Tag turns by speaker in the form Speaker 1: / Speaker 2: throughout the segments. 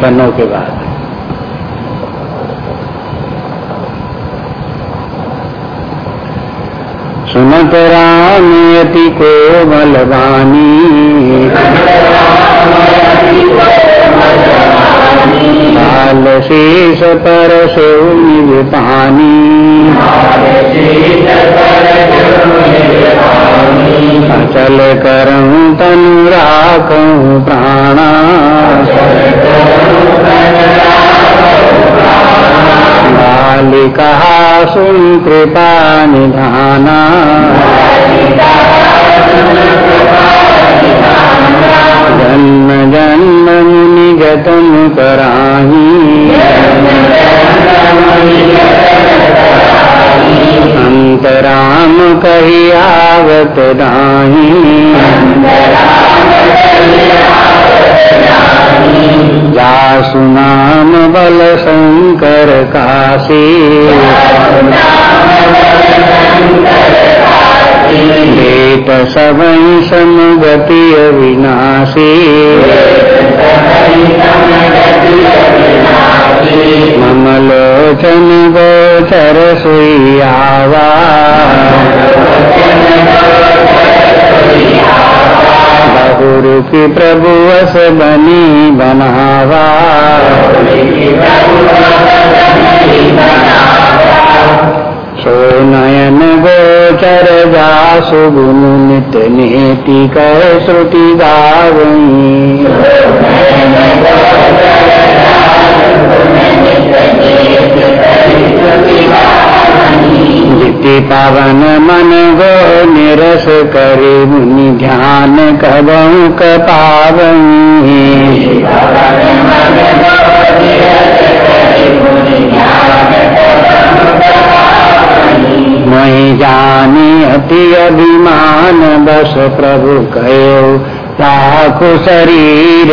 Speaker 1: संख्या के बाद। सुनत राम यति को बलवानी लाल शेष पर निज पानी अचल करऊँ तनु राखूं प्राणा। बालिका सुन कृपा निधाना। जन्म जन्म जतन कराही। अंत कही आवत दाही जासु नाम बल शंकर काशी। लेत सबई समगति अविनाशी ममलोचन गोचर सुयावा बहुरु की प्रभु अस बनी बनावा। सो नयन गोचर जासु गुण नित नीति कह श्रुति गावई। जिति पावन मन गो निरस करे मुनि ध्यान कबहु कपावई मैं जानी अति अभिमान बस प्रभु कहो लाख शरीर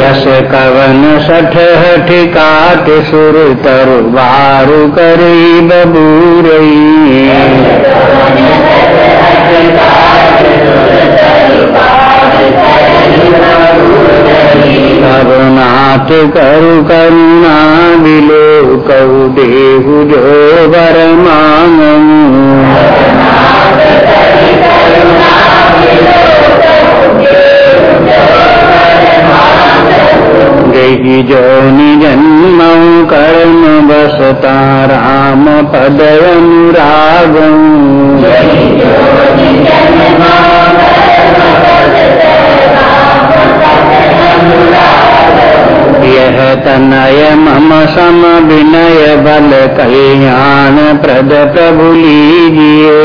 Speaker 1: यस कवन सठ हठ काट सुर तरु बारु करी बबूरई करुणात करु करुणा बिलो कहु देहु जो वर मांगू गई जोनि जन्म कर्म बसता राम पद अनुरागू तनय मम सम विनय बल कल्याण प्रद प्रभु लीजिए।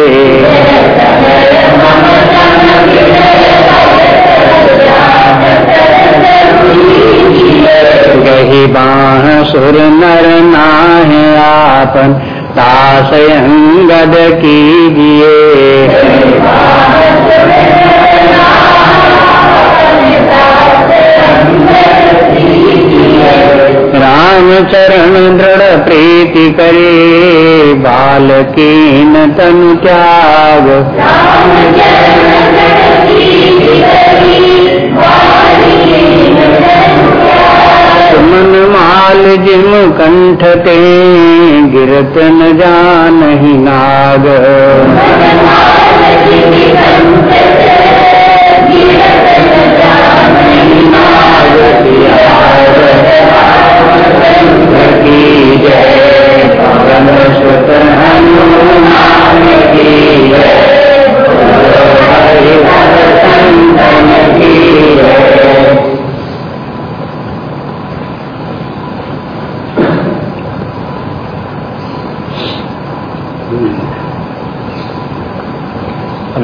Speaker 1: गही बाण सुर नर नाह आपन दास अंगद कीजिए। राम चरण दृढ़ प्रीति करे। बालकीन तनु त्याग। मन माल जिम कंठ ते, गिरत न जान ही नाग। की जय। पवन सुत हनुमान की जय। संतन की जय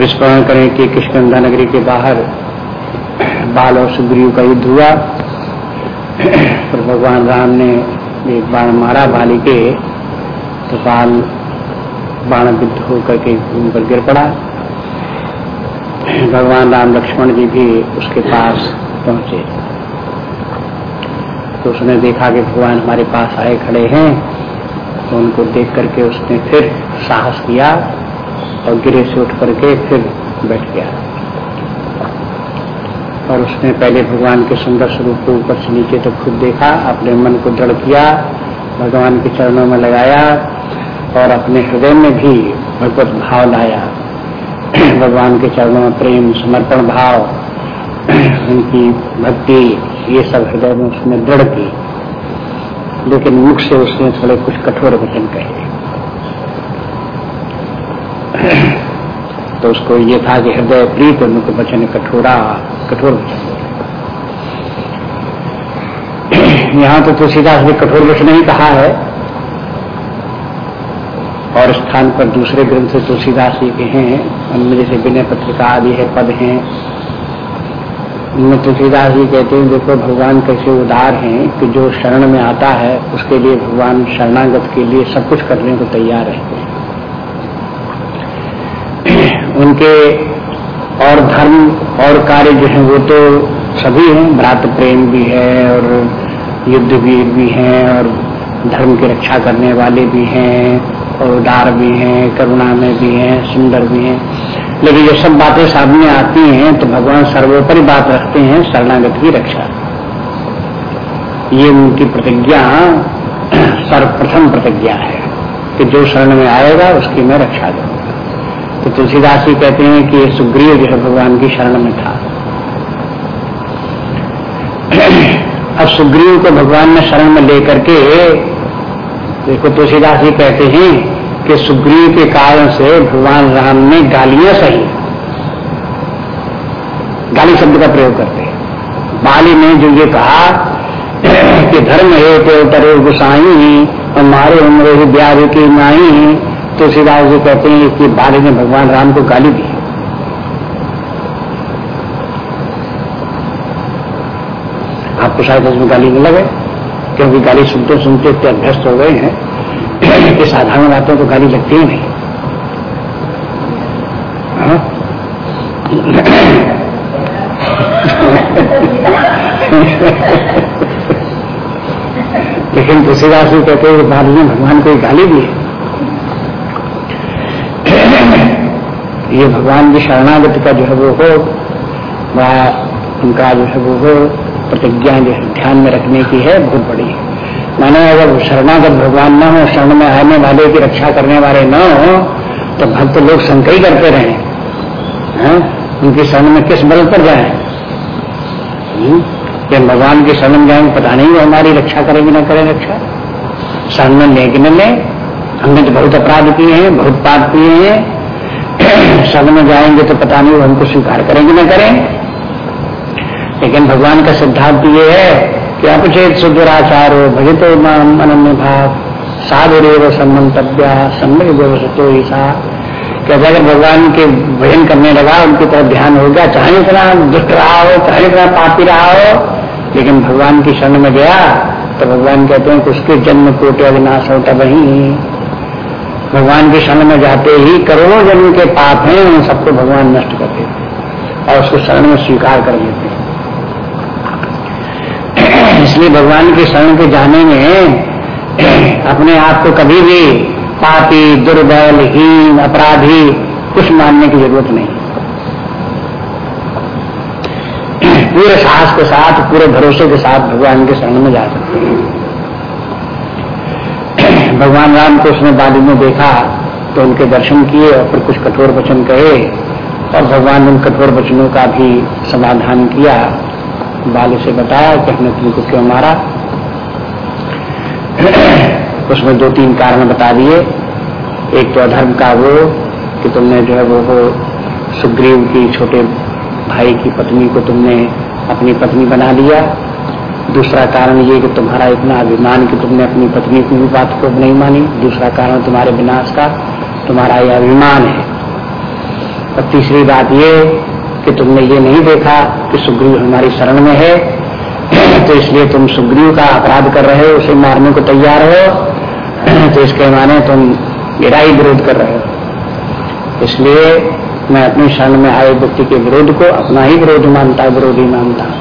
Speaker 1: स्मरण करें कि किशकंधा नगरी के बाहर बाल और सुग्रीव का युद्ध हुआ। पर भगवान राम ने एक बाण मारा बाली के तो बाल बाण विद्ध होकर के भूमि पर गिर पड़ा। भगवान राम लक्ष्मण जी भी उसके पास पहुँचे। तो उसने देखा कि भगवान हमारे पास आए खड़े हैं। तो उनको देख करके उसने फिर साहस किया और गिरे से उठ करके फिर बैठ गया। और उसने पहले भगवान के सुंदर स्वरूप को ऊपर से नीचे तक खुद देखा, अपने मन को दृढ़ किया, भगवान के चरणों में लगाया और अपने हृदय में भी भगवत भाव लाया। भगवान के चरणों में प्रेम, समर्पण भाव, उनकी भक्ति, ये सब हृदय में उसने दृढ़ की। लेकिन मुख से उसने थोड़े कुछ कठोर वचन कहे। तो उसको ये था कि हृदय प्रीत मुख वचन कठोरा, कठोर वचन। यहाँ तो तुलसीदास ने कठोर वचन ही कहा है। और स्थान पर दूसरे ग्रंथ से तुलसीदास जी के हैं, उनमें जैसे विनय पत्रिका आदि है, पद हैं। उनमें तुलसीदास जी कहते हैं, देखो भगवान कैसे उदार हैं कि जो शरण में आता है, उसके लिए भगवान शरणागत के लिए सब कुछ करने को तैयार रहते हैं। उनके और धर्म और कार्य जो है, वो तो सभी हैं। भ्रात प्रेम भी है और युद्ध वीर भी हैं और धर्म की रक्षा करने वाले भी हैं और उदार भी हैं करुणा में भी हैं, सुंदर भी हैं। लेकिन ये सब बातें सामने आती हैं तो भगवान सर्वोपरि बात रखते हैं, शरणागत की रक्षा। ये उनकी प्रतिज्ञा, सर्वप्रथम प्रतिज्ञा है कि जो शरण में आएगा, उसकी मैं रक्षा करूँगा तो तुलसीदास जी कहते हैं कि सुग्रीव जो है भगवान की शरण में था। अब सुग्रीव को भगवान ने शरण में लेकर के, देखो तुलसीदास जी कहते हैं कि सुग्रीव के कारण से भगवान राम ने गालियाँ सही। गाली शब्द का प्रयोग करते हैं। बाली ने जो ये कहा कि धर्म है तो तरे गुसाई और मारे उम्र ब्याह की नाई तुलसीदास जी कहते हैं कि बाली ने भगवान राम को गाली दी। आपको शायद उसमें गाली नहीं लगे, क्योंकि गाली सुनते सुनते इतने अभ्यस्त हो गए हैं, कि साधारण बातों को गाली लगती ही नहीं। हाँ? लेकिन तुलसीदास जी कहते हैं बाली ने भगवान को गाली दी है। ये भगवान की शरणागति का जो है वो हो वह उनका जो है वो हो, प्रतिज्ञा जो है ध्यान में रखने की है, बहुत बड़ी है। माने अगर शरणागत भगवान न हो, शरण में आने वाले की रक्षा करने वाले न हो तो भक्त लोग शंका ही करते रहे। हैं? उनकी शरण में किस बल पर जाए? हम्म? भगवान की शरण में जाएँगे पता नहीं वो हमारी रक्षा करेंगे ना करें रक्षा? शरण में ले कि न ले हमने तो बहुत अपराध किए हैं, बहुत पाप किए हैं शरण में जाएँगे तो पता नहीं वो हमको स्वीकार करेंगे न करें। लेकिन भगवान का सिद्धांत ये है कि अपचेत सुदुराचार भजित अनन्य भाव, साधुरेव सम्मंतव्य सम्यक व्यवस्थितो ईसा। कि अगर भगवान के भजन करने लगा, उनकी तरफ़ ध्यान हो गया, चाहे इतना दुष्ट रहा हो, चाहे इतना पापी रहा हो, लेकिन भगवान की शरण में गया तो भगवान कहते हैं कि उसके जन्म कोटे अविनाश होता वही। भगवान के शरण में जाते ही करोड़ों जन्म के पाप हैं, उन सबको भगवान नष्ट कर देते और उसको शरण में स्वीकार कर लेते इसलिए भगवान के शरण के जाने में अपने आप को कभी भी पापी, दुर्बल, हीन, अपराधी कुछ मानने की ज़रूरत नहीं। पूरे साहस के साथ, पूरे भरोसे के साथ भगवान के शरण में जा सकते हैं। भगवान राम को उसने बाली में देखा तो उनके दर्शन किए और फिर कुछ कठोर वचन कहे और भगवान ने उन कठोर वचनों का भी समाधान किया। बाल से बताया कि हमने तुमको क्यों मारा। उसमें दो तीन कारण बता दिए। एक तो अधर्म का वो कि तुमने जो है वो, वो सुग्रीव की छोटे भाई की पत्नी को तुमने अपनी पत्नी बना लिया। दूसरा कारण ये कि तुम्हारा इतना अभिमान कि तुमने अपनी पत्नी की भी बात को नहीं मानी। दूसरा कारण तुम्हारे विनाश का, तुम्हारा यह अभिमान है। और तीसरी बात ये कि तुमने ये नहीं देखा कि सुग्रीव हमारी शरण में है। तो इसलिए तुम सुग्रीव का अपराध कर रहे हो, उसे मारने को तैयार हो। तो इसके माने तुम मेरा ही विरोध कर रहे हो। इसलिए मैं अपनी शरण में आए व्यक्ति के विरोध को अपना ही विरोध मानता, विरोधी मानता।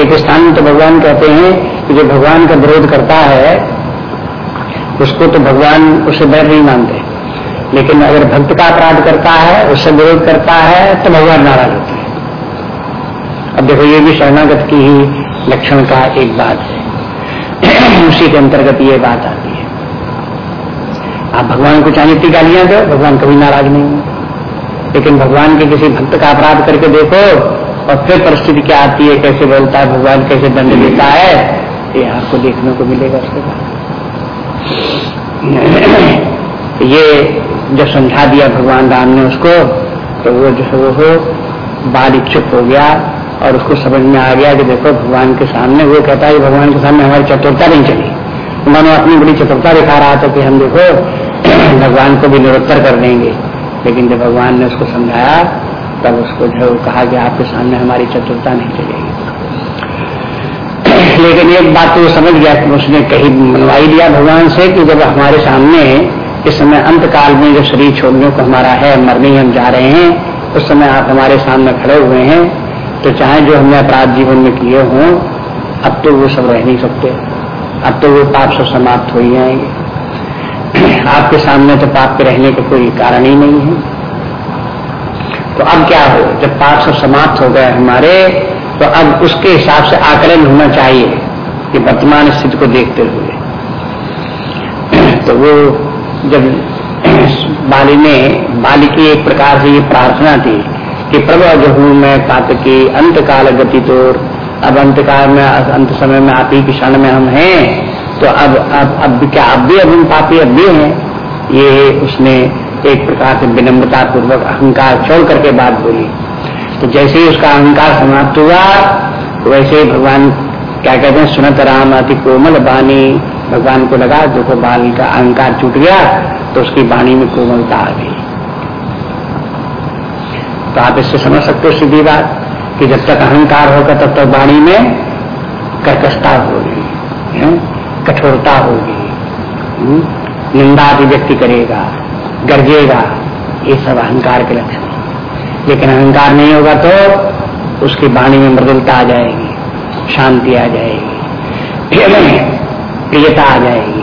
Speaker 1: एक स्थान में तो भगवान कहते हैं कि जो भगवान का विरोध करता है, उसको तो भगवान उसे बैर नहीं मानते। लेकिन अगर भक्त का अपराध करता है, उससे विरोध करता है तो भगवान नाराज़ होते हैं। अब देखो, ये भी शरणागत की ही लक्षण का एक बात है। उसी के अंतर्गत ये बात आती है। आप भगवान को चाहे इतनी गालियाँ दो, भगवान कभी नाराज़ नहीं लेकिन भगवान के किसी भक्त का अपराध करके देखो और फिर परिस्थिति क्या आती है, कैसे बोलता है, भगवान कैसे दंड देता है, ये आपको देखने को मिलेगा उसके बाद। ये जब समझा दिया भगवान राम ने उसको तो वो जो है वो बाल इच्छुक हो गया और उसको समझ में आ गया कि देखो भगवान के सामने वो कहता है भगवान के सामने हमारी चतुरता नहीं चली। उन्होंने अपनी बड़ी चतुरता दिखा रहा था कि हम देखो, भगवान को भी निरुत्तर कर देंगे। लेकिन जब भगवान ने उसको समझाया तब उसको जो कहा गया आपके सामने हमारी चतुरता नहीं चलेगी। लेकिन एक बात तो समझ गया उसने कहीं मनवाई दिया भगवान से कि जब हमारे सामने इस समय अंत काल में जो शरीर छोड़ने को हमारा है, मरने हम जा रहे हैं, उस समय आप हमारे सामने खड़े हुए हैं तो चाहे जो हमने अपराध जीवन में किए हों, अब तो वो सब रह नहीं सकते। अब तो वो पाप सब समाप्त हो ही जाएँगे। आपके सामने तो पाप के रहने का को कोई कारण ही नहीं है। तो अब क्या हो? जब पाप सब समाप्त हो गए हमारे तो अब उसके हिसाब से आकलन होना चाहिए कि वर्तमान स्थिति को देखते हुए। तो वो जब बाली ने बाली की एक प्रकार से ये प्रार्थना थी कि प्रभु जो हूँ मैं पाप की अंत काल गति तोड़, अब अंत काल में, अंत समय में आप ही की क्षण में हम हैं तो अब अब अब क्या, अब भी अब हम पापी, अब भी हैं? ये उसने एक प्रकार से विनम्रता पूर्वक अहंकार छोड़ करके बात बोली। तो जैसे ही उसका अहंकार समाप्त हुआ वैसे ही भगवान क्या कहते हैं सुनत राम अति कोमल बानी भगवान को लगा देखो बाल का अहंकार छूट गया तो उसकी वाणी में कोमलता आ गई। तो आप इससे समझ सकते हो सीधी बात कि जब तक अहंकार होगा तब तक वाणी में कर्कशता होगी कठोरता होगी। हम्म, निंदा व्यक्ति करेगा। गरजेगा। ये सब अहंकार के लक्षण लेकिन अहंकार नहीं होगा तो उसकी वाणी में मृदुलता आ जाएगी, शांति आ जाएगी प्रियता आ जाएगी।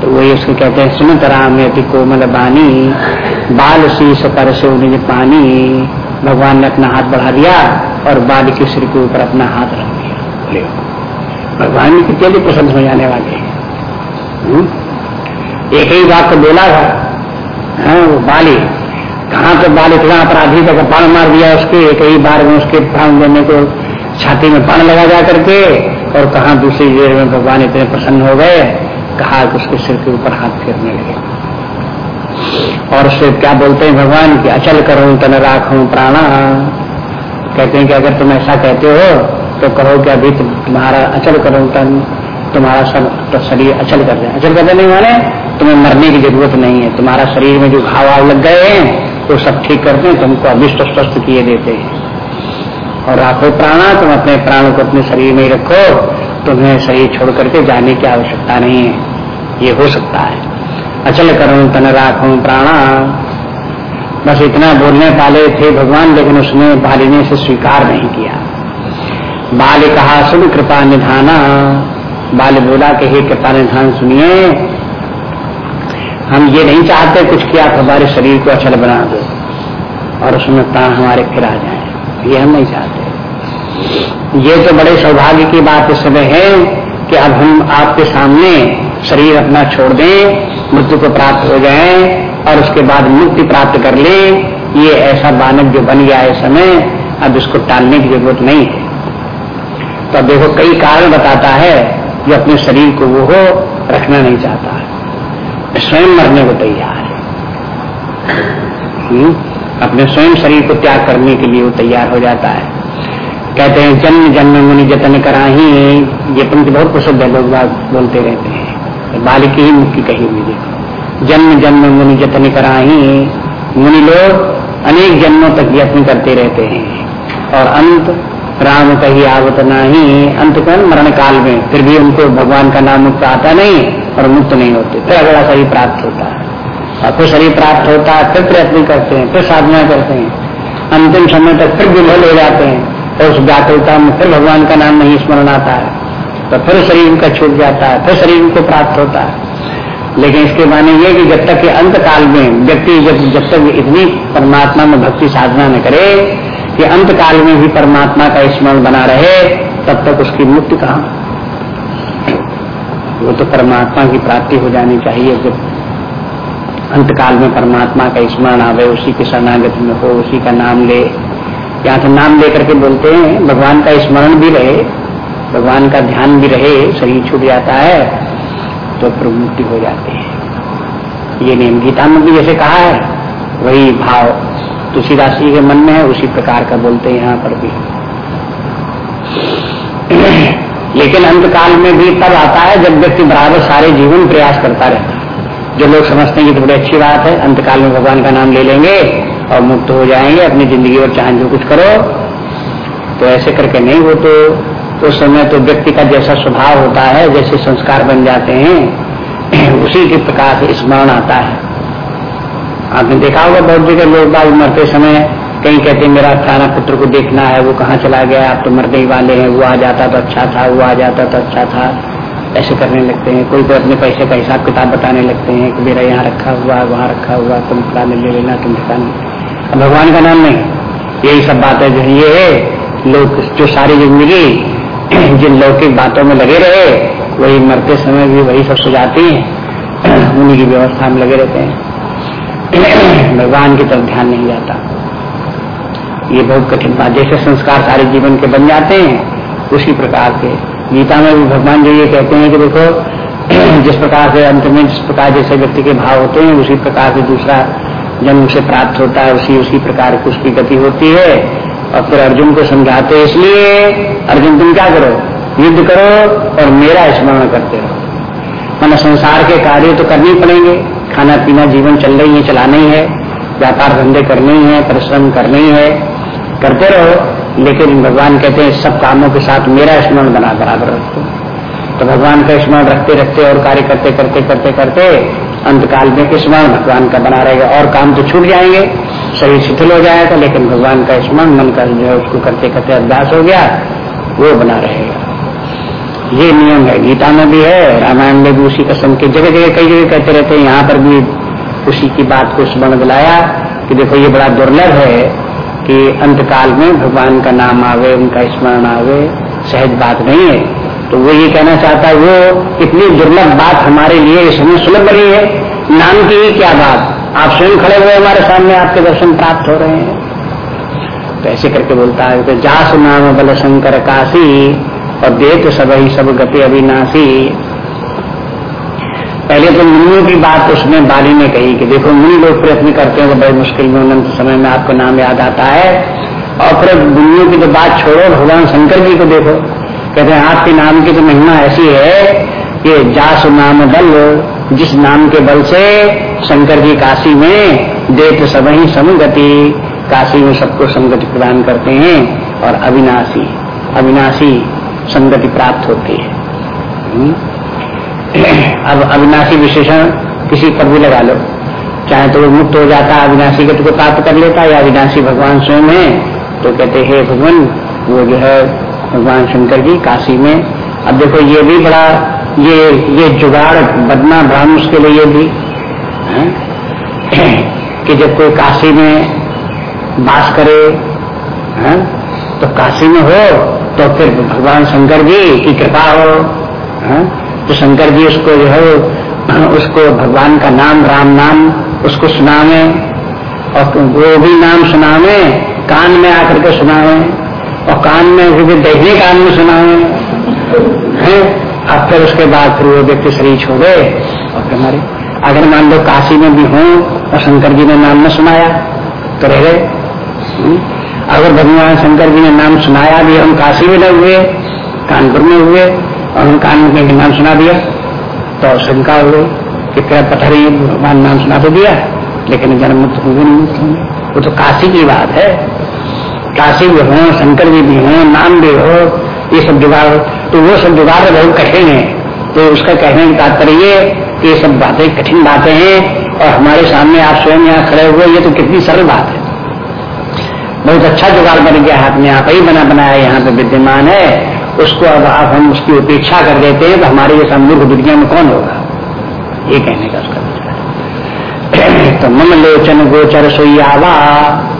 Speaker 1: तो वही उसको कहते हैं, सुनत राम यति कोमल बानी बाल शीश पर से उन्हें पानी, भगवान ने अपना हाथ बढ़ा दिया और बाल के सिर के ऊपर अपना हाथ रख दिया। भगवान कितने भी प्रसन्न हो जाने वाले हैं। हम्म? एक ही बात तो बोला था हाँ वो बाली। कहाँ तो बाल? इतना अपराधी का पान मार दिया उसके कई बार में उसके प्राण देने को छाती में पान लगा जा करके, और कहा दूसरी देर में भगवान इतने प्रसन्न हो गए, कहा कि उसके सिर के ऊपर हाथ फेरने लगे। और उससे क्या बोलते हैं भगवान कि, अचल करो, तन राखो प्राणा। कहते हैं कि, अगर तुम ऐसा कहते हो तो कहो कि अभी तुम्हारा अचल करो तन, तुम्हारा सब तो शरीर अचल कर दे। अचल कर देने माने तुम्हें मरने की ज़रूरत नहीं है। तुम्हारा शरीर में जो घाव आव लग गए हैं तो सब ठीक करते हैं, तुमको अभिष्ट स्वस्थ किए देते हैं। और राखो प्राणा, तुम अपने प्राण को अपने शरीर में रखो, तुम्हें शरीर छोड़ करके जाने की आवश्यकता नहीं है। ये हो सकता है। अचल करो तन राखो प्राणा। बस इतना बोलने वाले थे भगवान, लेकिन उसने बालिनी से स्वीकार नहीं किया। बाल कहा, सुन कृपा निधाना। बाल बोला कि, हे कृपा निधान, सुनिए हम ये नहीं चाहते कुछ कि आप हमारे शरीर को अचल बना दो और उसमें प्राण हमारे फिर आ जाए। ये हम नहीं चाहते। ये तो बड़े सौभाग्य की बात इस समय है कि अब हम आपके सामने शरीर अपना छोड़ दें, मृत्यु को प्राप्त हो जाए और उसके बाद मुक्ति प्राप्त कर ले। ये ऐसा बानक जो बन गया है समय, अब इसको टालने की ज़रूरत नहीं है। तो अब देखो, कई कारण बताता है जो अपने शरीर को वो रखना नहीं चाहता। है स्वयं मरने को तैयार है। हम्म? अपने स्वयं शरीर को त्याग करने के लिए वो तैयार हो जाता है। कहते हैं, जन्म जन्म मुनि जतन कराही। ये पंक्ति बहुत प्रसिद्ध है, लोग बोलते रहते हैं। बालिकी ही मुक्ति कही हुई देखो जन्म जन्म मुनि जतन कराही। मुनि लोग अनेक जन्मों तक यत्न करते रहते हैं। और अंत राम कही आवत नाही। अंत कौन मरण काल में। फिर भी उनको भगवान का नाम मुक्त आता नहीं और मुक्त नहीं होते। फिर अगला शरीर प्राप्त होता है। और फिर शरीर प्राप्त होता है, फिर प्रयत्न करते हैं, फिर साधना करते हैं। अंतिम समय तक फिर विफल हो जाते हैं। और उस व्याकुलता में फिर भगवान का नाम नहीं स्मरण आता है। तो फिर शरीर उनका छूट जाता है, फिर शरीर उनको प्राप्त होता है। लेकिन इसके माने ये कि जब तक के अंत काल में व्यक्ति जब जब तक इतनी परमात्मा में भक्ति साधना न करे कि अंत काल में भी परमात्मा का स्मरण बना रहे, तब तक उसकी मुक्ति कहा? वो तो परमात्मा की प्राप्ति हो जानी चाहिए जब अंत काल में परमात्मा का स्मरण आवे, उसी के शरणागति में हो, उसी का नाम ले। यहाँ तो नाम लेकर के बोलते हैं, भगवान का स्मरण भी रहे, भगवान का ध्यान भी रहे, शरीर छूट जाता है तो फिर मुक्ति हो जाती है। ये नियम गीता में भी जैसे कहा है, वही भाव तुलसीदास जी के मन में है, उसी प्रकार का बोलते हैं यहाँ पर भी। लेकिन अंत काल में भी तब आता है जब व्यक्ति बराबर सारे जीवन प्रयास करता रहता है। जो लोग समझते हैं कि तो बड़ी अच्छी बात है अंत काल में भगवान का नाम ले लेंगे और मुक्त हो जाएँगे, अपनी ज़िंदगी और चाहे जो कुछ करो तो ऐसे करके नहीं हो तो उस समय तो व्यक्ति का जैसा स्वभाव होता है, जैसे संस्कार बन जाते हैं, उसी के प्रकार से स्मरण आता है। आपने देखा होगा बहुत जगह लोग बाग मरते समय कहीं कहते मेरा खाना पुत्र को देखना है, वो कहाँ चला गया, आप तो मरने ही वाले हैं, वो आ जाता तो अच्छा था, वो आ जाता तो अच्छा था। ऐसे करने लगते हैं, कोई कोई अपने पैसे का हिसाब किताब बताने लगते हैं कि मेरा यहाँ रखा हुआ है, वहाँ रखा हुआ तुम फलाने ले लेना, तुम ठिकाने अब भगवान का नाम नहीं, यही सब बातें जो ये है लोग जो सारी ज़िंदगी जिन लौकिक बातों में लगे रहे, वही मरते समय भी वही सब सुझाती हैं, उन्हीं की व्यवस्था में लगे रहते हैं। भगवान की तरफ़ ध्यान नहीं जाता। ये बहुत कठिन बात। जैसे संस्कार सारे जीवन के बन जाते हैं, उसी प्रकार के। गीता में भी भगवान जो ये कहते हैं कि देखो, जिस प्रकार से अंत में जिस प्रकार जैसे व्यक्ति के भाव होते हैं, उसी प्रकार से दूसरा जन्म से प्राप्त होता है, उसी उसी प्रकार की उसकी गति होती है। और फिर अर्जुन को समझाते इसलिए, अर्जुन तुम क्या करो? युद्ध करो और मेरा स्मरण करते रहो। मैंने संसार के कार्य तो करने पड़ेंगे। खाना पीना जीवन चल रही है, चलाना ही है, व्यापार धंधे करने ही है, परिश्रम करने ही है, करते रहो, लेकिन भगवान कहते हैं, सब कामों के साथ मेरा स्मरण बना, बराबर रखो। तो भगवान का स्मरण रखते रखते और कार्य करते करते करते करते, अंतकाल में स्मरण भगवान का बना रहेगा। और काम तो छूट जाएँगे, शरीर शिथिल हो जाएगा, लेकिन भगवान का स्मरण मन का जो है, उसको करते करते अभ्यास हो गया, वो बना रहेगा। ये नियम है। गीता में भी है, रामायण में भी उसी कसम के जगह जगह कई जगह कहते रहते हैं। यहाँ पर भी उसी की बात को स्मरण दिलाया कि देखो ये बड़ा दुर्लभ है कि अंतकाल में भगवान का नाम आवे, उनका स्मरण आवे, सहज बात नहीं है। तो वो ये कहना चाहता है, वो इतनी दुर्लभ बात हमारे लिए इस समय सुलभ बनी है। नाम की ही क्या बात? आप स्वयं खड़े हुए हमारे सामने आपके दर्शन प्राप्त हो रहे हैं। तो ऐसे करके बोलता है कि जास नाम बल शंकर काशी और देख सब ही सब गति अविनाशी पहले तो मुनियों की बात उसने बाली ने कही कि देखो मुनि लोग प्रयत्न करते हैं तो बड़े मुश्किल में अनंत समय में आपको नाम याद आता है। और फिर मुनियों की तो बात छोड़ो, भगवान शंकर जी को देखो। कहते हैं, आपके नाम की तो महिमा ऐसी है कि जास नाम बल, जिस नाम के बल से शंकर जी काशी में देख सब ही समगति काशी में सबको संगति प्रदान करते हैं और अविनाशी अविनाशी संगति प्राप्त होती है? अब अविनाशी विशेषण किसी पर भी लगा लो चाहे तो वो मुक्त हो जाता है अविनाशी गति को प्राप्त कर लेता, या अविनाशी भगवान स्वयं है तो कहते, हैं भगवान, वो जो है भगवान शंकर जी, काशी में, अब देखो ये भी बड़ा, ये ये जुगाड़, बदना ब्राह्मण के लिए भी कि जब कोई काशी में बास करे, है? तो काशी में हो तो फिर भगवान शंकर जी की कृपा हो, है? तो शंकर जी उसको जो है, उसको भगवान का नाम, राम नाम, उसको सुनावे, और वो भी नाम सुनावे, कान में आकर के सुनावे, और कान में भी देखने कान में सुनावे, हैं अब फिर उसके बाद फिर वो व्यक्ति शरीर छोड़े, और फिर हमारे, अगर मान लो काशी में भी हों, और शंकर जी ने नाम न सुनाया तो रह गए हम्म? अगर भगवान शंकर जी ने नाम सुनाया भी हम काशी में न हुए कानपुर में हुए और हम कान में नाम सुना दिया। तो शंका हुए कि क्या पथरी भगवान नाम सुना तो दिया? लेकिन जन्म मुक्त होंगे वो तो काशी की बात है। काशी भी हो, शंकर जी भी हो, नाम भी हो, ये सब जुगाड़ तो वो सब जुगाड़ बहुत कठिन है। तो उसका कहने का तात्पर्य ये सब बातें कठिन बातें हैं, और हमारे सामने आप स्वयं यहाँ खड़े हुए ये तो कितनी सरल बात है। बहुत अच्छा जुगाड़ बन गया हाथ में आप ही बना बनाया यहाँ पे विद्यमान है। उसको अब आप हम उसकी उपेक्षा कर देते हैं तो हमारे जैसा मूर्ख दुनिया में कौन होगा? ये कहने का उसका तो मम लोचन गोचर सोई आवा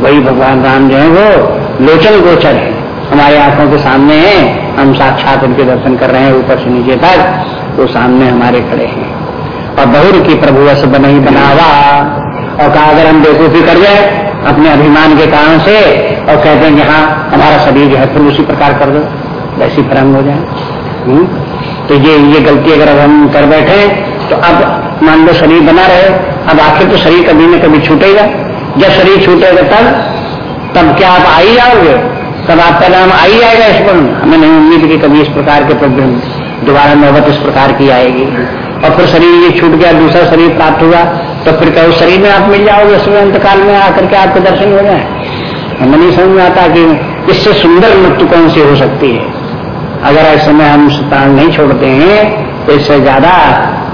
Speaker 1: वही भगवान राम जो है वो लोचन गोचर है। हमारे आँखों के सामने है, हम साक्षात उनके दर्शन कर रहे हैं, ऊपर से नीचे तक वो सामने हमारे खड़े हैं। और बहुर की प्रभु बन ही बनावा, और कहा, अगर हम बेकूफी कर जाए अपने अभिमान के कारण से और कहते हैं कि हाँ हमारा शरीर जो है फिर उसी प्रकार कर दो, वैसी भ्रम हो जाए। हम्म? तो ये ये गलती अगर अब हम कर बैठे तो अब मान लो शरीर बना रहे, अब आखिर तो शरीर कभी न कभी छूटेगा। जब शरीर छूटेगा तब तब क्या आप आ ही जाओगे? तब आपका नाम आ ही जाएगा इस पर। हमें नहीं उम्मीद कि कभी इस प्रकार के प्रॉब्लम दोबारा नौबत इस प्रकार की आएगी। और फिर शरीर ये छूट गया, दूसरा शरीर प्राप्त हुआ। तो फिर उस शरीर में आप मिल जाओगे उसमें अंतकाल में आकर के आपके दर्शन हो जाए। हमें नहीं समझ में आता कि इससे सुंदर मृत्यु कौन सी हो सकती है? अगर ऐसे समय हम प्राण नहीं छोड़ते हैं तो इससे ज़्यादा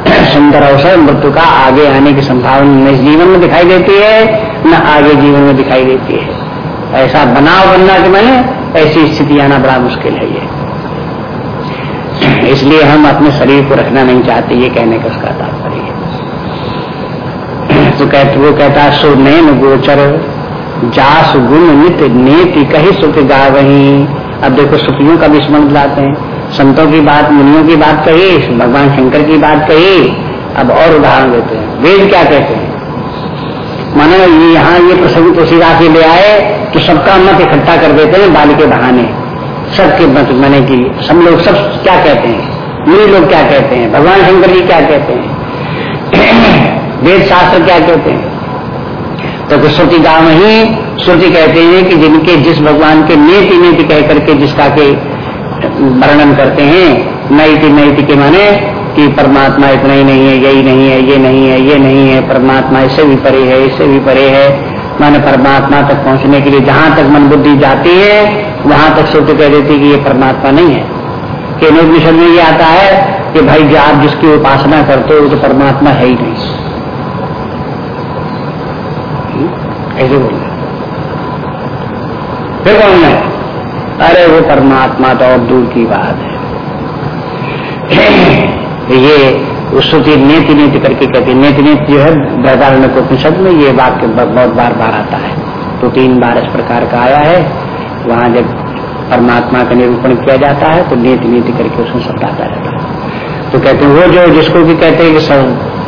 Speaker 1: सुंदर अवसर मृत्यु का आगे आने की संभावना न जीवन में दिखाई देती है, न आगे जीवन में दिखाई देती है। ऐसा बनाव बनना कि मैंने ऐसी स्थिति आना बड़ा मुश्किल है ये। इसलिए हम अपने शरीर को रखना नहीं चाहते, ये कहने का उसका तात्पर्य। तो कहते, वो कहता है सो नैन गोचर, जास गुण नित नीति कही सुख गा वही अब देखो सुखियों का भी स्मरण लाते हैं। संतों की बात, मुनियों की बात कही, भगवान शंकर की बात कही। अब और उदाहरण देते हैं। वेद क्या कहते हैं? मानो ये यहाँ ये प्रसंग तुलसीदास जी ले आए तो सबका मत इकट्ठा कर देते हैं बाल के बहाने। सबके मत, मैंने की सब लोग, सब क्या कहते हैं? मुनि लोग क्या कहते हैं? भगवान शंकर जी क्या कहते हैं? वेद शास्त्र क्या कहते हैं? तो श्रुति गाँव ही श्रुति कहते हैं कि जिनके, जिस भगवान के नीति नीति कह करके जिसका के वर्णन करते हैं, नैति नैति के माने कि परमात्मा इतना ही नहीं है, यही नहीं है, ये नहीं है, ये नहीं है, परमात्मा इससे भी परे है, इससे भी परे है। माने परमात्मा तक पहुँचने के लिए जहाँ तक मन बुद्धि जाती है, वहाँ तक श्रुति कह देती है कि ये परमात्मा नहीं है। केनोपनिषद में ये आता है कि भाई, जो आप जिसकी उपासना करते हो वो तो परमात्मा है ही नहीं। ऐसे बोल फिर कौन है अरे वो परमात्मा तो और दूर की बात है। ये श्रुति नेति नीति करके कहती है, नेति नीति जो है वैदारण उपनिषद में ये वाक्य बहुत बार बार आता है। तो तीन बार इस प्रकार का आया है, वहाँ जब परमात्मा का निरूपण किया जाता है तो नीति नीति करके उसमें आता रहता है। तो कहते हैं, वो जो जिसको भी कहते हैं कि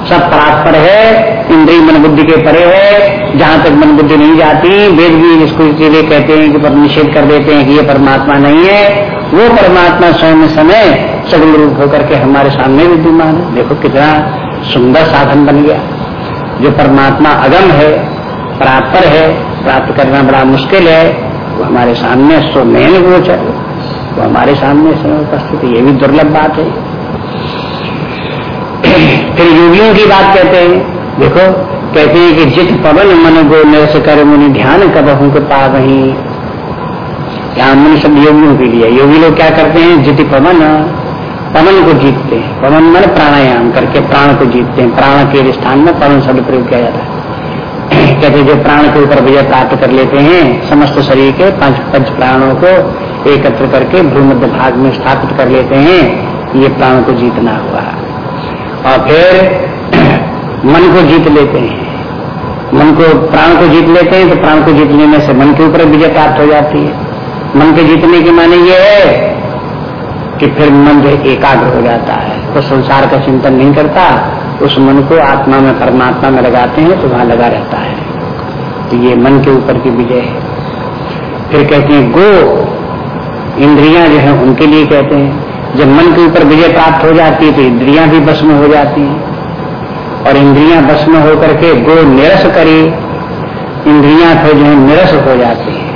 Speaker 1: सब परात्पर है, इंद्रिय मन बुद्धि के परे है, जहाँ तक मन बुद्धि नहीं जाती, वेद भी इसको इसीलिए कहते हैं कि पर निषेध कर देते हैं कि ये परमात्मा नहीं है, वो परमात्मा स्वयं समय सगुण रूप होकर के हमारे सामने विद्यमान है। देखो कितना सुंदर साधन बन गया। जो परमात्मा अगम है, परात्पर है, प्राप्त करना बड़ा मुश्किल है, वो हमारे सामने स्वमेन गोचर वो हमारे सामने समय उपस्थित ये भी दुर्लभ बात है। फिर योगियों की बात कहते हैं। देखो, कहते हैं कि जित पवन मन गो नरस कर मुनि ध्यान कब हूँ के पा वही मुनि सब योगियों के लिए। योगी लोग क्या करते हैं? जित पवन पवन को जीतते हैं। पवन मन प्राणायाम करके प्राण को जीतते हैं। प्राण के स्थान में पवन शब्द प्रयोग किया जाता है। कहते जो प्राण के ऊपर विजय प्राप्त कर लेते हैं, समस्त शरीर के पंच पंच प्राणों को एकत्र करके भूमध्य भाग में स्थापित कर लेते हैं। ये प्राण को जीतना हुआ। और फिर मन को जीत लेते हैं। मन को, प्राण को जीत लेते हैं तो प्राण को जीत लेने से मन के ऊपर विजय प्राप्त हो जाती है। मन के जीतने के माने ये है कि फिर मन जो एकाग्र हो जाता है। तो संसार का चिंतन नहीं करता, उस मन को आत्मा में, परमात्मा में लगाते हैं तो वहाँ लगा रहता है। तो ये मन के ऊपर की विजय है। फिर कहते हैं, गो। इंद्रियाँ जो है उनके लिए कहते हैं। जब मन के ऊपर विजय प्राप्त हो जाती है तो इंद्रियाँ भी बस में हो जाती हैं। और इंद्रियाँ बस में होकर के गो निरस करी, इंद्रियाँ फिर जो निरस हो जाती है।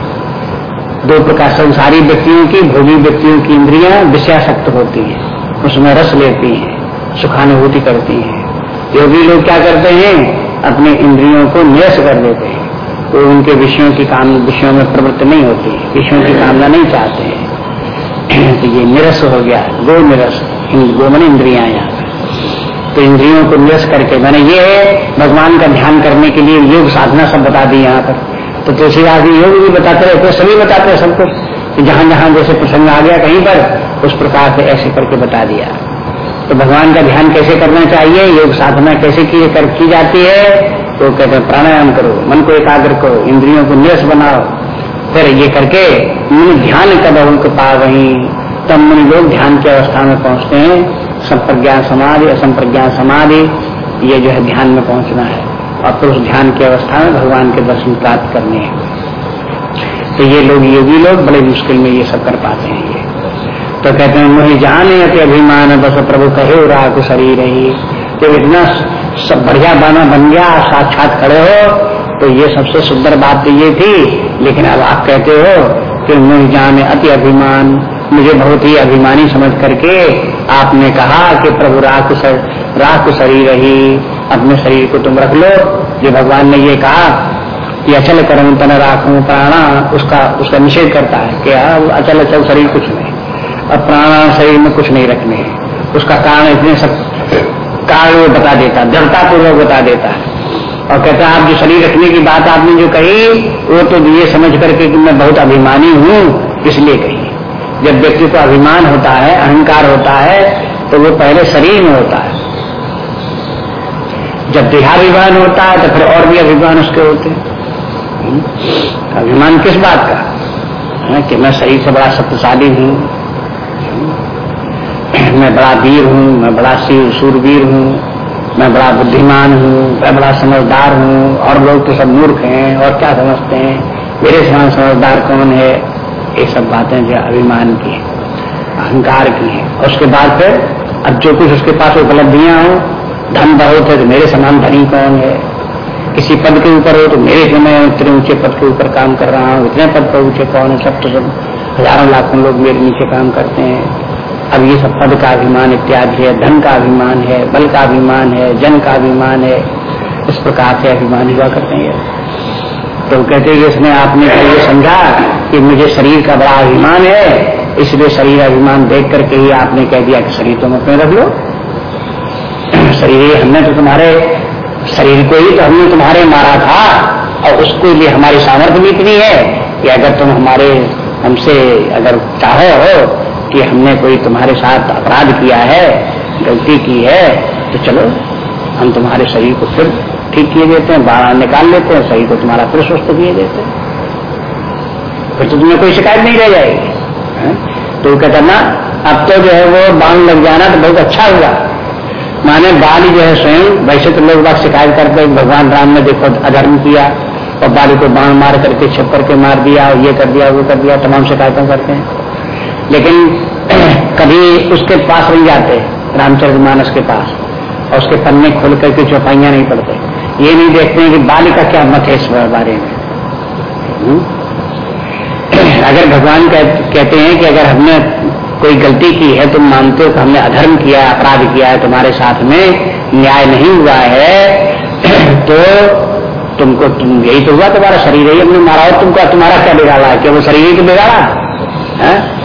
Speaker 1: दो प्रकार संसारी व्यक्तियों की, भोगी व्यक्तियों की इंद्रियाँ विषयाशक्त होती है, उसमें रस लेती है, सुखानुभूति करती हैं। योगी लोग क्या करते हैं? अपने इंद्रियों को निरस कर देते हैं। तो उनके विषयों की काम, विषयों में प्रवृत्त नहीं होती, विषयों की कामना नहीं चाहते तो ये निरस हो गया गो निरस गो मन इंद्रिया यहाँ तो इंद्रियों को निरस करके मैंने ये भगवान का ध्यान करने के लिए योग साधना सब बता दी यहाँ पर। तो तुलसीदास जी योग भी बताते रहते सभी बताते हैं सबको। कि जहाँ जहाँ जैसे प्रसंग आ गया कहीं पर उस प्रकार से ऐसे करके बता दिया। तो भगवान का ध्यान कैसे करना चाहिए योग साधना कैसे की, कर, की जाती है तो कहते हैं प्राणायाम करो मन को एकाग्र करो इंद्रियों को निरस बनाओ। फिर ये करके ध्यान कब उनको पा वही तब मुनि लोग ध्यान की अवस्था में पहुँचते हैं। संप्रज्ञान समाधि असंप्रज्ञान समाधि, ये जो है ध्यान में पहुँचना है। और उस ध्यान की अवस्था में भगवान के दर्शन प्राप्त करने हैं। तो ये लोग योगी लोग, बड़े मुश्किल में ये सब कर पाते हैं ये। तो कहते हैं मुझे जाने कि अभिमान है बस प्रभु कहे रहा को शरीर ही कि इतना सब बढ़िया बाना बन गया, साक्षात खड़े हो तो ये सबसे सुंदर बात तो ये थी। लेकिन अब आप कहते हो कि मुझे जाने अति अभिमान मुझे बहुत ही अभिमानी समझ करके आपने कहा कि प्रभु राख राख शरीर ही, अपने शरीर को तुम रख लो। जो भगवान ने ये कहा कि अचल कर्म तन राखू प्राणा, उसका उसका निषेध करता है कि अचल अचल शरीर कुछ नहीं, अब प्राणा शरीर में कुछ नहीं रखने है। उसका कारण इतने सब कारण वो बता देता दृढ़ता पूर्वक बता देता है। और कहता आप जो शरीर रखने की बात आपने जो कही, वो तो ये समझ करके कि मैं बहुत अभिमानी हूँ, इसलिए कही। जब व्यक्ति को अभिमान होता है, अहंकार होता है तो वो पहले शरीर में होता है। जब देहाभिमान होता है तो फिर और भी अभिमान उसके होते हैं? अभिमान किस बात का? है कि मैं शरीर से बड़ा शक्तिशाली हूँ। मैं बड़ा वीर हूँ, मैं बड़ा शिव सूरवीर हूँ, मैं बड़ा बुद्धिमान हूँ, मैं बड़ा समझदार हूँ, और लोग तो सब मूर्ख हैं, और क्या समझते हैं? मेरे समान समझदार कौन है? ये सब बातें जो अभिमान की है, अहंकार की है। और उसके बाद फिर, अब जो कुछ उसके पास उपलब्धियाँ हो, धन बहुत है तो मेरे समान धनी कौन है? किसी पद के ऊपर हो तो मेरे से मैं इतने ऊँचे पद के ऊपर काम कर रहा हूँ? इतने पद पर ऊँचे कौन है? सब तो सब हज़ारों लाखों लोग मेरे नीचे काम करते हैं। अब ये सब पद का अभिमान इत्यादि है, धन का अभिमान है, बल का अभिमान है, जन का अभिमान है। इस प्रकार से अभिमान हुआ करते हैं तो कहते हैं इसने आपने ये समझा कि मुझे शरीर का बड़ा अभिमान है, इसलिए शरीर अभिमान देख करके ही आपने कह दिया कि शरीर तुम अपने रख लो। शरीर हमने तो तुम्हारे, शरीर को ही तो हमने तुम्हारे मारा था, और उसके लिए हमारी सामर्थ्य भी इतनी है कि अगर तुम हमारे, हमसे अगर चाहो हो कि हमने कोई तुम्हारे साथ अपराध किया है, गलती की है तो चलो, हम तुम्हारे शरीर को फिर ठीक किए देते हैं बारह निकाल लेते हैं सही को तुम्हारा फिर स्वस्थ किए देते हैं। फिर तो तुम्हें कोई शिकायत नहीं रह जाएगी तो कहता ना, अब तो जो है वो बाण लग जाना तो बहुत अच्छा हुआ माने बाली जो है स्वयं, वैसे तो लोग बात शिकायत करते भगवान राम ने देखो अधर्म किया, और बाली को बाण मार करके छप्पर करके मार दिया ये कर दिया, वो कर दिया, तमाम शिकायतें करते हैं। लेकिन कभी उसके पास नहीं जाते रामचरित मानस के पास, और उसके पन्ने खोल करके चौपाइयाँ नहीं पड़ते ये नहीं देखते हैं कि बाल का क्या मत है इस बारे में। हम्म? अगर भगवान कहते हैं कि अगर हमने कोई गलती की है, तुम मानते हो कि हमने अधर्म किया, अपराध किया है, तुम्हारे साथ में न्याय नहीं हुआ है तो तुमको, तुम यही तो हुआ तुम्हारा शरीर ही हमने मारा हो तुमको तुम्हारा क्या बिगाड़ा है? क्या वो शरीर ही तो बिगाड़ा? है?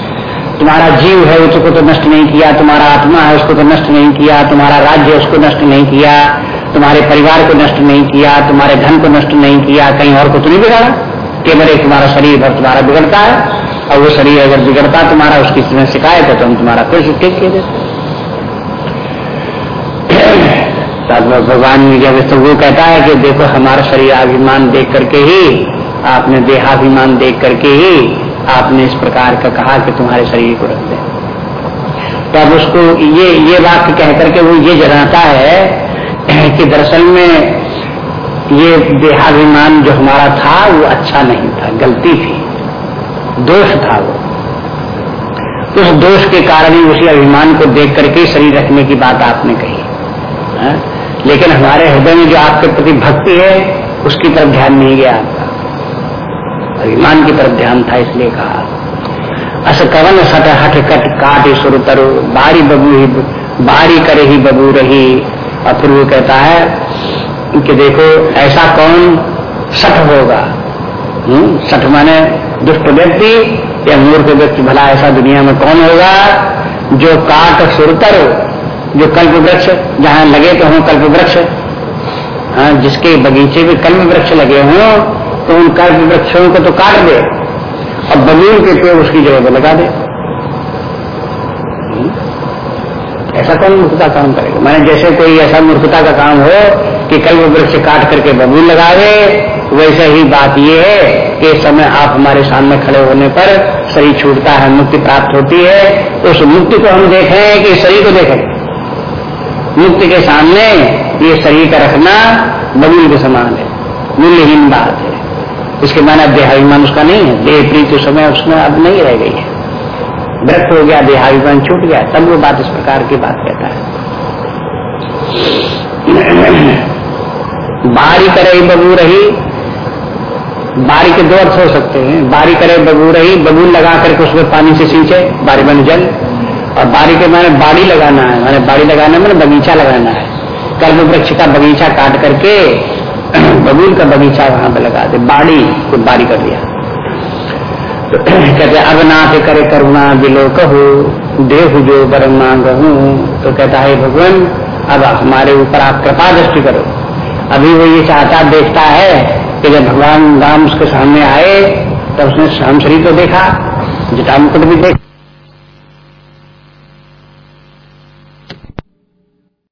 Speaker 1: तुम्हारा जीव है, उसको तो नष्ट नहीं किया, तुम्हारा आत्मा है, उसको तो नष्ट नहीं किया, तुम्हारा राज्य है, उसको नष्ट नहीं किया। तुम्हारे परिवार को नष्ट नहीं किया, तुम्हारे धन को नष्ट नहीं किया, कहीं और को तो नहीं बिगाड़ा? केवल एक तुम्हारा शरीर भर तुम्हारा बिगड़ता है, और वो शरीर अगर बिगड़ता तुम्हारा, उसकी तुम्हें शिकायत है तो हम तुम्हारा से ठीक किए देते भगवान जब तो वो कहता है कि देखो, हमारा शरीर अभिमान देख करके ही, आपने देहाभिमान देख करके ही, आपने इस प्रकार का कहा कि तुम्हारे शरीर को रख दे। तो अब उसको ये ये वाक्य कह करके वो ये जनाता है कि दरअसल में ये देहाभिमान जो हमारा था, वो अच्छा नहीं था, गलती थी। दोष था वो। उस दोष के कारण ही उसी अभिमान को देख करके शरीर रखने की बात आपने कही। है? लेकिन हमारे हृदय में जो आपके प्रति भक्ति है, उसकी तरफ़ ध्यान नहीं गया आपका। अभिमान की तरफ़ ध्यान था, इसलिए कहा। अस कवन सट हट कट काट सुर तरु, बारी बबू ही बारी करे ही बबू रही। और फिर वो कहता है कि देखो ऐसा कौन सठ होगा? हम्म, सठ माने दुष्ट व्यक्ति या मूर्ख व्यक्ति। भला ऐसा दुनिया में कौन होगा जो काट सुरतर जो कल्प वृक्ष जहाँ लगे तो हो कल्प वृक्ष। हाँ जिसके बगीचे में कल्प वृक्ष लगे हों तो उन कल्प वृक्षों को तो काट दे और बबूल के पेड़ उसकी जगह पर लगा दे। ऐसा कौन मूर्खता काम करेगा। मैंने जैसे कोई ऐसा मूर्खता का काम हो कि कल वो वृक्ष काट करके बबूल लगावे, वैसे ही बात ये है कि समय आप हमारे सामने खड़े होने पर शरीर छूटता है, मुक्ति प्राप्त होती है। उस मुक्ति को हम देखें कि शरीर को देखें मुक्ति के सामने ये शरीर का रखना बबूल के समान है, मूल्यहीन बात है। इसके माना देहाभिमान उसका नहीं है, देह प्रीत समय उसमें अब नहीं रह गई है। व्रत हो गया देहाभिमान छूट गया, तब वो बात इस प्रकार की बात कहता है। बारी करे बबू रही, बारी के दो अर्थ हो सकते हैं। बारी करे बबू रही बबूल लगा करके उसमें पानी से सींचे, बारी बन जल। और बारी के मैंने बाड़ी लगाना है, मैंने बाड़ी लगाना मैंने बगीचा लगाना है। कल वृक्ष का बगीचा काट करके, बबूल का बगीचा वहाँ पर लगा दे बाड़ी को बारी कर दिया। कहते अब नाथ करे करुणा बिलो कहो, देह जो बर मांग तो कहता, है भगवान, अब हमारे ऊपर आप कृपा दृष्टि करो। अभी वो ये चाहता, देखता है कि जब भगवान राम उसके सामने आए, तब तो उसने श्याम श्री को देखा जटा मुकुट भी देखा